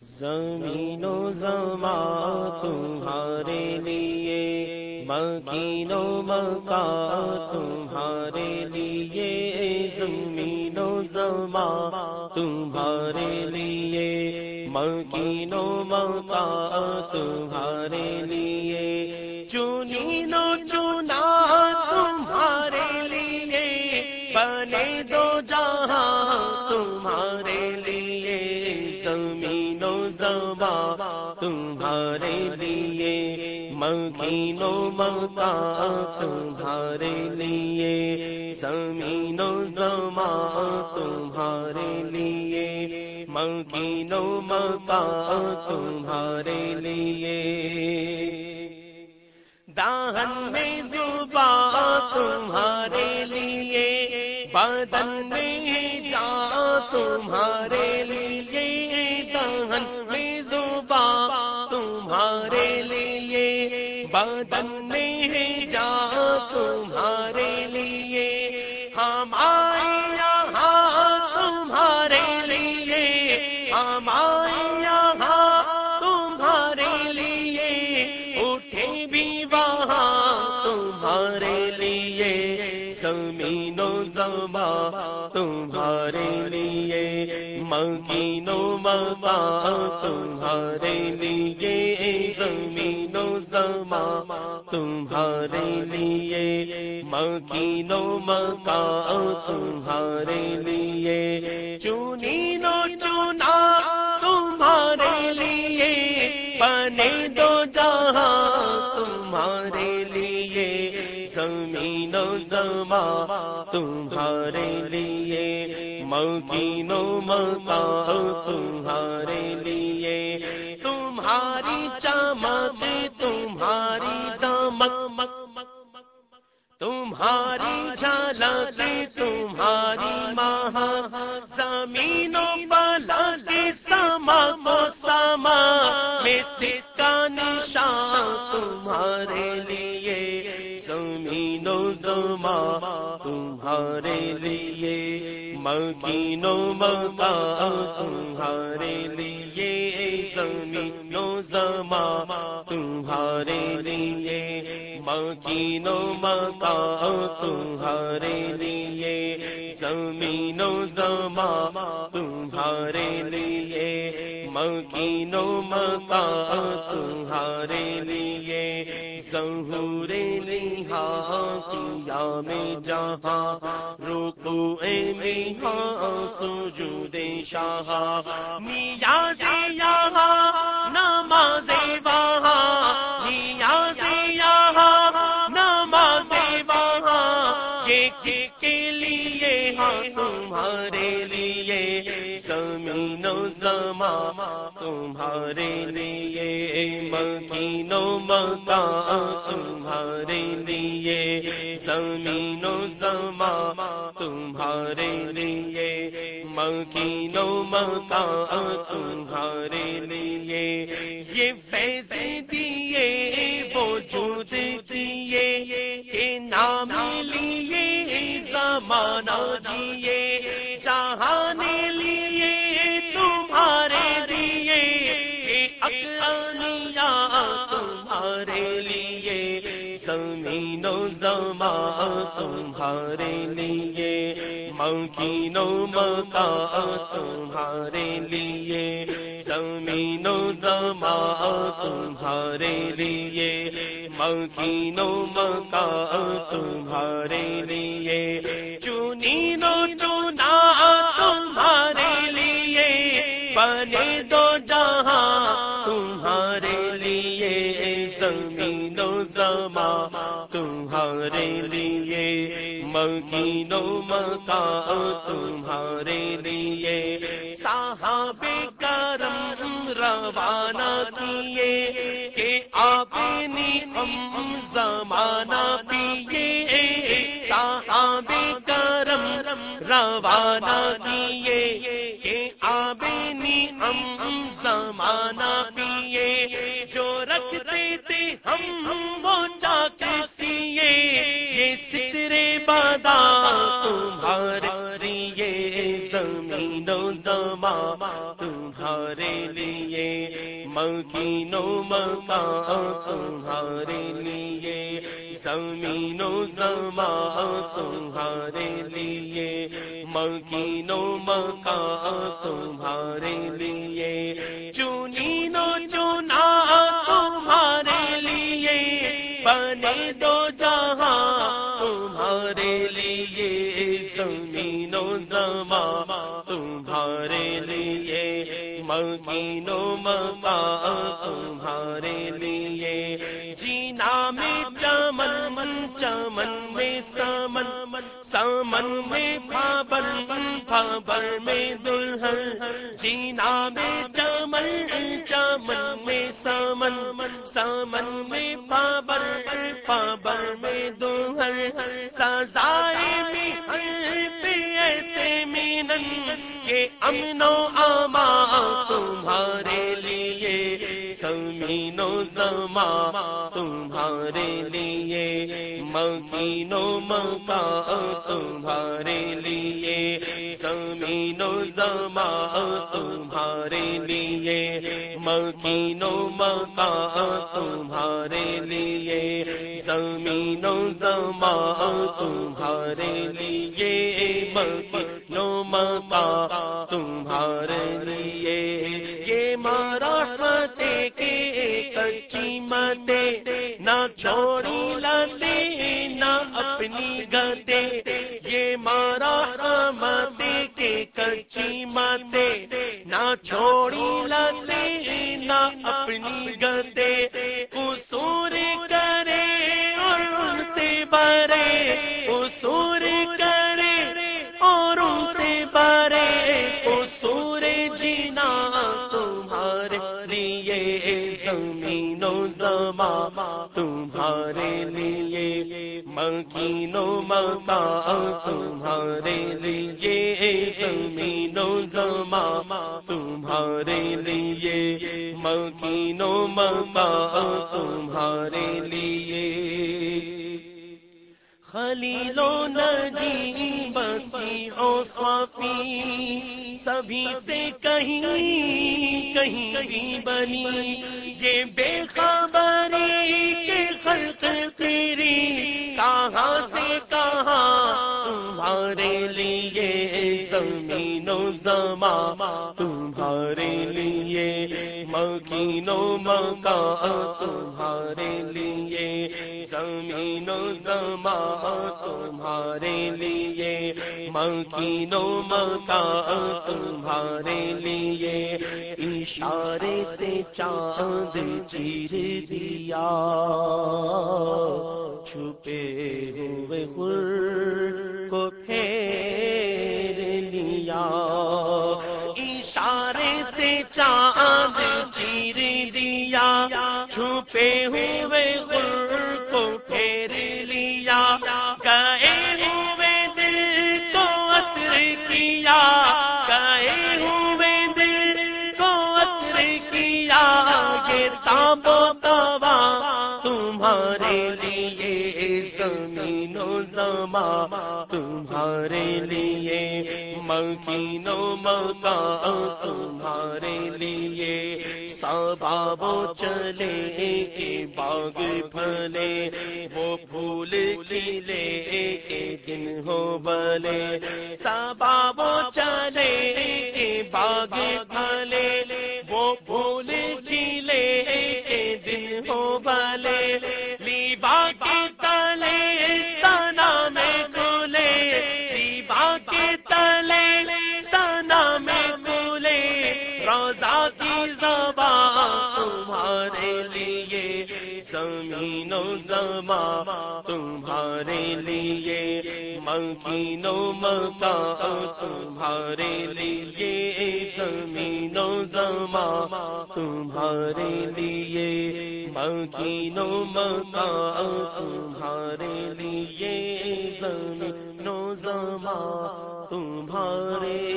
زمین و زمان تمہارے لیے، مکین و مکا تمہارے لیے زمین و زمان تمہارے لیے، مکین و مکا تمہارے لیے۔ مکین و مکا تمہارے لیے، زمین و زمان تمہارے لیے۔ مکین و مکا تمہارے لیے۔ داہن میں زبا تمہارے لیے، بدن میں جا تمہارے لیے۔ بدلنے ہیں جا تمہارے لیے۔ ہمارے یہاں تمہارے لیے۔ ہمارے مکین و مکا تمہارے لیے زمین و زبا تمہارے لیے مکین و مکا تمہارے لیے چنین و چنا، تمہارے لیے بنے دو جہاں، تمہارے لیے زمین و زما تمہارے لیے مکینوں متا تمہارے لیے تمہاری چمک تمہاری دمک تمہاری جھلک تمہاری مہا زمینوں پر مکینوں و مکا تمہارے لیے زمین و زما تمہارے لیے مکینوں متا مکا تمہارے لیے زمین و زما تمہارے لیے مکین و مکا تمہارے لیے، ظہور نہا کیا میں جہاں روکو اے میہاں سجود شاہ میاں نیاز یہاں، نماز وہاں زما تمہارے لیے مکین و مکا تمہارے لیے زمین و تمہارے لیے مکین و تمہارے لیے یہ فیض دیے وجود دیے کہ نام لیے، زمانہ جیے۔ تمہارے لیے مکین و مکا تمہارے لیے زمین و زماں تمہارے لیے مکین و مکا تمہارے لیے چنی نو چون زمین و تمہارے لیے مکین و مکا تمہارے لیے صاحب کرم روانہ کیے کہ آپ نے ہم زمانہ رکھتے تھے ہم وہ چاچے سیے، یہ سترے بادا تمہارے لیے زمین و زما تمہارے تمہارے لیے مکینو مکان، تمہارے لیے زمین و زمان تمہارے لیے مکینو مکان، تمہارے لیے چمن میں سمن سمن میں پابن پابر میں دلہن۔ جینا میں چمن چمن میں سمن سمن میں پابر پابر میں دلہن۔ سزائے میں پہ ایسے مینن کے امن و اما تمہارے لیے، سمین و زما تمہارے لیے۔ مکین و مکا تمہارے لیے زمین و زما تمہارے لیے مکین و مکا تمہارے لیے زمین و زما تمہارے لیے مکین و مکا تمہارے لیے یہ مارا کے کچی متے نہ چھوڑی لاتے اپنی گتے یہ مارا متے کے کچی متے نہ چھوڑی لاتے، نہ اپنی گتے قصور کرے اور ان سے برے قصور تمہارے لیے مکینو متا تمہارے لیے زمین و زما تمہارے لیے مکینو متا تمہارے لیے خلیلو نجی بسی او صافی سبھی سے کہیں کہیں بھی بنی۔ یہ بے خبری کے خلق تیری، کہاں سے کہاں تمہارے لیے زمین و زما تمہارے لیے مکین و مکا تمہارے لیے زمین و زما تمہارے لیے، مکین و مکا تمہارے لیے۔ اشارے سے چاند چیر دیا، چھپے ہوئے خر کو پھیر لیا۔ اشارے سے چاند چیر دیا، چھپے ہوئے خر زمین و زما، تمہارے لیے مکین و مکا تمہارے لیے سبابو چلے کے باغ پھلے، وہ پھول کھلے کے دن ہو بلے سبابو چلے کے باغ پھلے، وہ پھول کھلے کے دن ہو بلے روزہ کی زبا تمہارے لیے، زمین و زما تمہارے لیے، مکین و مکا تمہارے لیے، زمین و زما تمہارے لیے، مکین و مکا تمہارے لیے، زمین و زما تمہارے